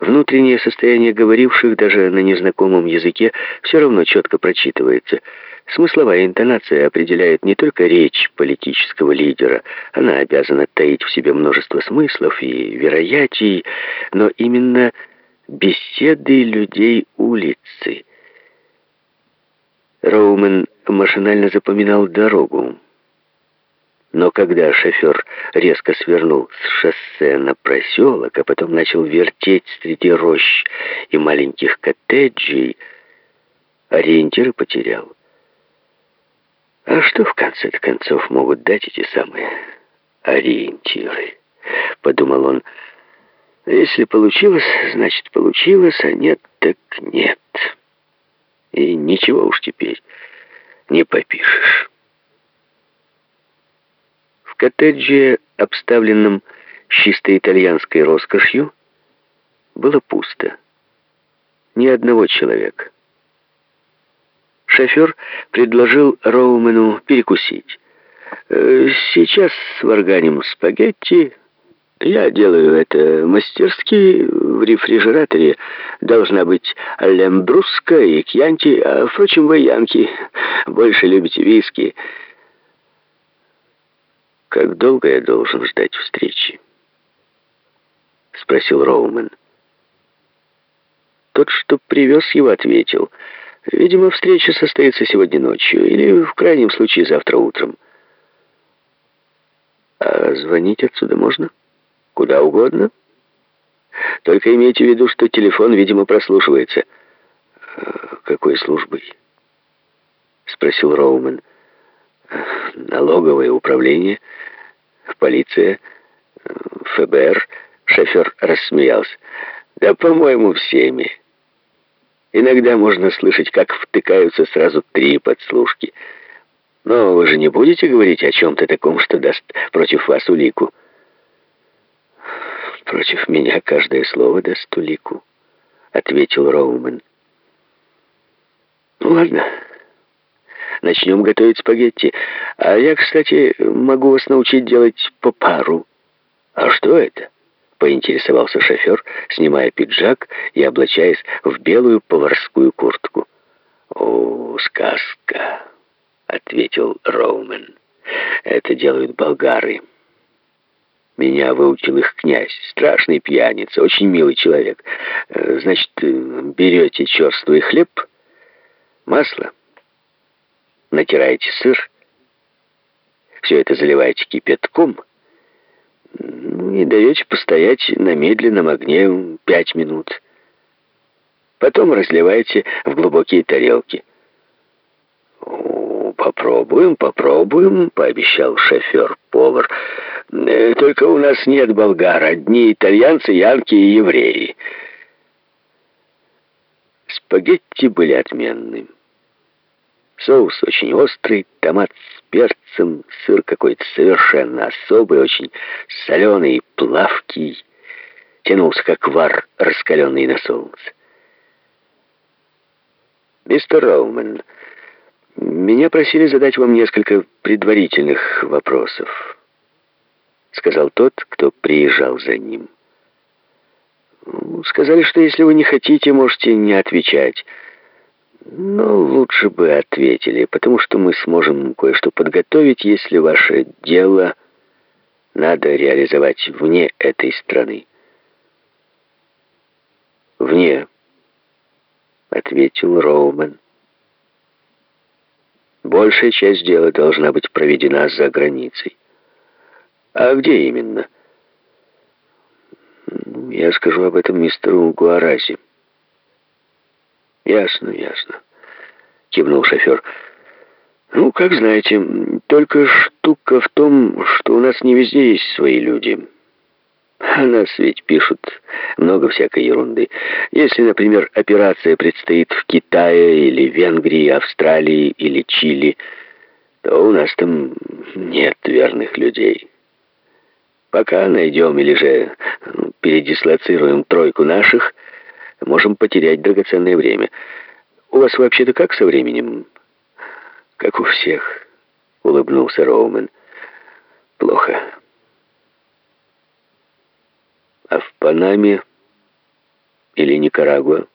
Внутреннее состояние говоривших даже на незнакомом языке все равно четко прочитывается. Смысловая интонация определяет не только речь политического лидера, она обязана таить в себе множество смыслов и вероятий, но именно беседы людей улицы. Роумен машинально запоминал дорогу. Но когда шофер резко свернул с шоссе на проселок, а потом начал вертеть среди рощ и маленьких коттеджей, ориентиры потерял. А что в конце концов могут дать эти самые ориентиры? Подумал он. Если получилось, значит получилось, а нет, так нет. И ничего уж теперь не попишешь коттедже, обставленном чисто итальянской роскошью, было пусто. Ни одного человека. Шофер предложил Роумену перекусить. «Э, «Сейчас сварганим спагетти. Я делаю это мастерски. В рефрижераторе должна быть лембруска и кьянти, а, впрочем, вы, янки, больше любите виски». «Как долго я должен ждать встречи?» — спросил Роумен. Тот, что привез его, ответил. «Видимо, встреча состоится сегодня ночью или, в крайнем случае, завтра утром». «А звонить отсюда можно? Куда угодно?» «Только имейте в виду, что телефон, видимо, прослушивается». «А «Какой службой?» — спросил Роумен налоговое управление, полиция, ФБР. Шофер рассмеялся. Да, по-моему, всеми. Иногда можно слышать, как втыкаются сразу три подслушки. Но вы же не будете говорить о чем-то таком, что даст против вас улику? Против меня каждое слово даст улику, ответил Роумен. Ну ладно. Начнем готовить спагетти. А я, кстати, могу вас научить делать по пару. А что это? Поинтересовался шофер, снимая пиджак и облачаясь в белую поварскую куртку. «О, сказка!» — ответил Роумен. «Это делают болгары. Меня выучил их князь. Страшный пьяница, очень милый человек. Э, значит, берете черствый хлеб, масло, натираете сыр, все это заливаете кипятком ну, и даете постоять на медленном огне пять минут. Потом разливаете в глубокие тарелки. «Попробуем, попробуем», — пообещал шофер-повар. «Э, «Только у нас нет болгар, одни итальянцы, янки и евреи». Спагетти были отменными. Соус очень острый, томат с перцем, сыр какой-то совершенно особый, очень соленый плавкий. Тянулся, как вар, раскаленный на солнце. «Мистер Роумен, меня просили задать вам несколько предварительных вопросов», сказал тот, кто приезжал за ним. «Сказали, что если вы не хотите, можете не отвечать». Но лучше бы ответили, потому что мы сможем кое-что подготовить, если ваше дело надо реализовать вне этой страны. «Вне», — ответил Роумен. «Большая часть дела должна быть проведена за границей». «А где именно?» «Я скажу об этом мистеру Гуарази». «Ясно, ясно», — кивнул шофер. «Ну, как знаете, только штука в том, что у нас не везде есть свои люди. О нас ведь пишут много всякой ерунды. Если, например, операция предстоит в Китае или Венгрии, Австралии или Чили, то у нас там нет верных людей. Пока найдем или же ну, передислоцируем тройку наших — можем потерять драгоценное время. У вас вообще-то как со временем? Как у всех, улыбнулся Роумен. Плохо. А в Панаме или Никарагуа?»